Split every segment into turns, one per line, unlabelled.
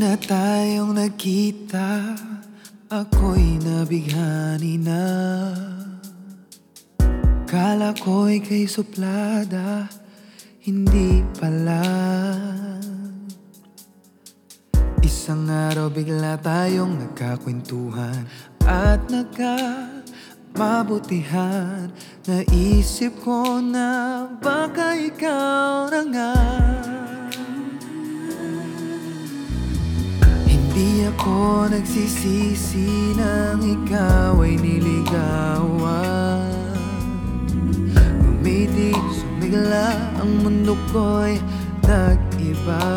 na tayong nagkita Ako'y nabighani na. Kala ko'y kay suplada Hindi pala. Isang araw bigla tayong nagkakwentuhan At nagkamabutihan. Naisip ko na baka ikaw na nga ako nagsisisi nang ikaw ay niligawan. Umiti, sumigla ang mundo ko'y nag-iba.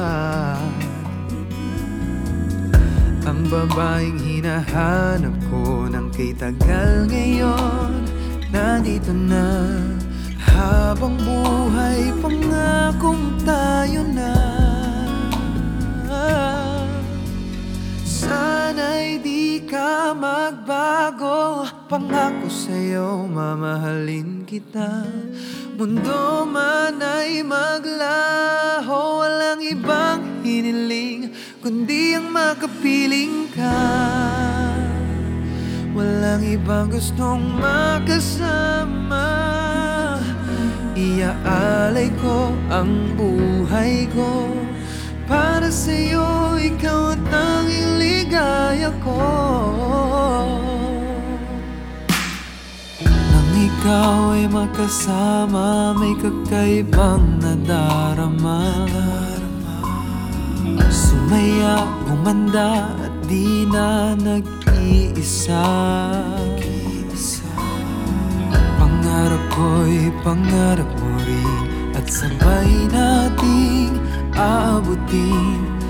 Ang babaeng hinahanap ko ng kay tagal ngayon Nandito na. Habang buhay pangakong tayo na magbago. Pangako sa'yo mamahalin kita. Mundo man ay maglaho Walang ibang hiniling Kundi ang makapiling ka. Walang ibang gustong makasama. Iaalay ko ang buhay ko. Para sa'yo, ikaw ang ligaya ko. Nang ikaw ay makasama May kakaibang nadarama. Sumaya, gumanda at di na nag-iisa. Pangarap ko'y pangarap mo rin At sabay nating aabutin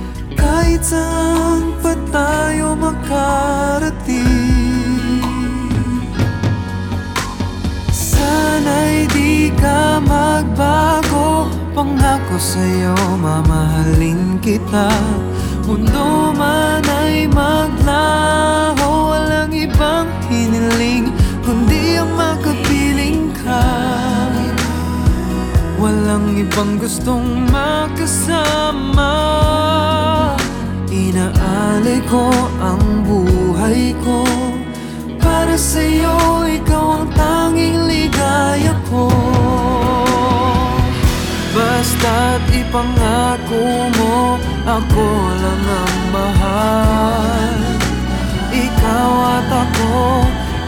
Kahit saan pa tayo makarating? Sana'y di ka magbago. Pangako sa'yo mamahalin kita. Mundo man ay maglaho Walang ibang hiniling Kundi ang makapiling ka. Walang ibang gustong makasama Inaalay ko ang buhay ko. Para sa'yo, ikaw ang tanging ligaya ko. Basta't ipangako mo Ako lang ang mahal. Ikaw at ako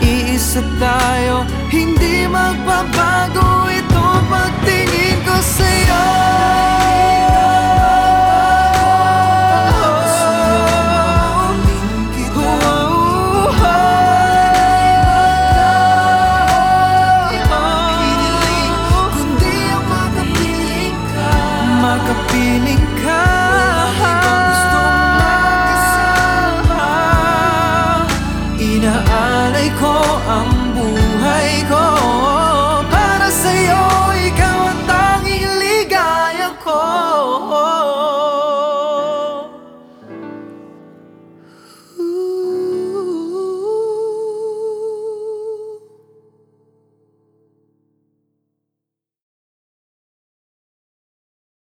Iisa tayo. Hindi magbabago Ito pagtingin ko sa'yo I'm